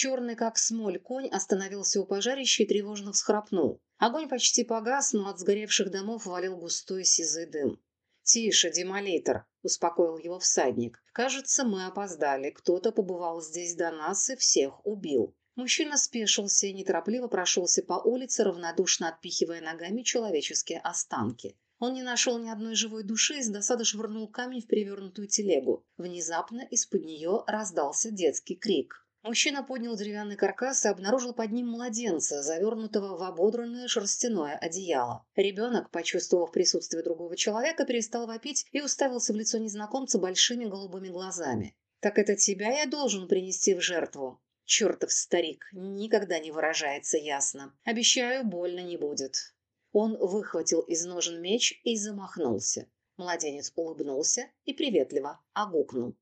Черный, как смоль, конь остановился у пожарища и тревожно всхрапнул. Огонь почти погас, но от сгоревших домов валил густой сизый дым. «Тише, демолитор!» — успокоил его всадник. «Кажется, мы опоздали. Кто-то побывал здесь до нас и всех убил». Мужчина спешился и неторопливо прошелся по улице, равнодушно отпихивая ногами человеческие останки. Он не нашел ни одной живой души и с досады швырнул камень в перевернутую телегу. Внезапно из-под нее раздался детский крик. Мужчина поднял деревянный каркас и обнаружил под ним младенца, завернутого в ободранное шерстяное одеяло. Ребенок, почувствовав присутствие другого человека, перестал вопить и уставился в лицо незнакомца большими голубыми глазами. «Так это тебя я должен принести в жертву?» Чертов старик никогда не выражается ясно. Обещаю, больно не будет. Он выхватил из ножен меч и замахнулся. Младенец улыбнулся и приветливо огукнул.